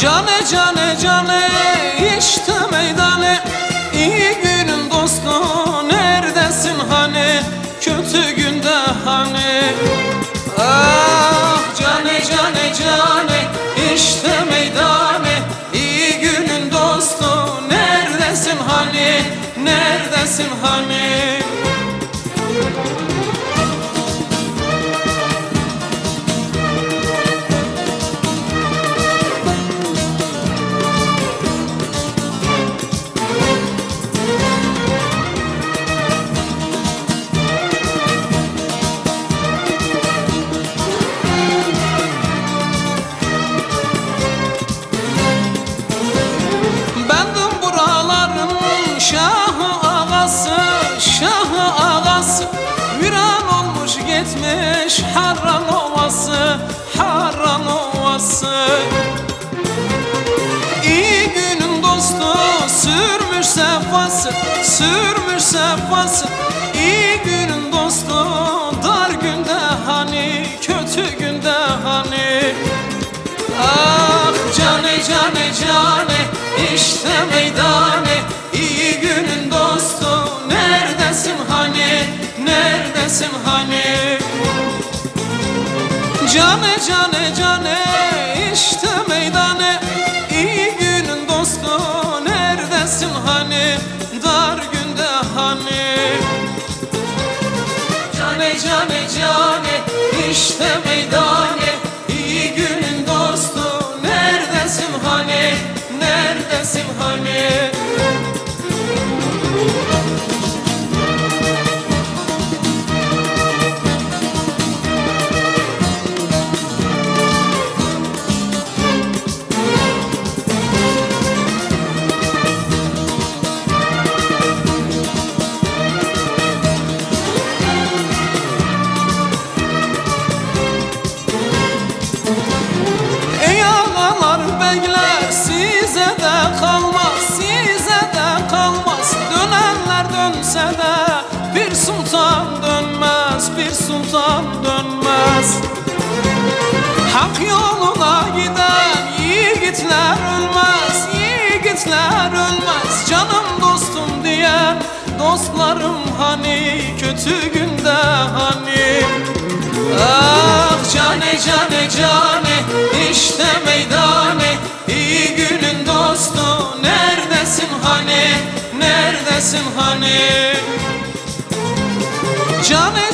Cane cane cane işte meydane. İyi günün dostu Neredesin hani? Kötü günde hani? Ah cane cane cane işte meydane. İyi günün dostu Neredesin hani? Neredesin hani gitmiş Harran ovası Harran ovası. İyi günün dostu Sürmüş sefası Sürmüş sefası. İyi günün dostu Cane cane cane işte meydane. İyi günün dostu neredesin hani? Dar günde hani? Cane cane cane işte meydane bir sultan dönmez bir sultan dönmez. Hak yoluna giden yiğitler ölmez yiğitler ölmez. Canım dostum diyen dostlarım hani kötü günde hani. Ah cane cane cane işte meydane. İyi günün dostu neredesin hani neredesin hani Cane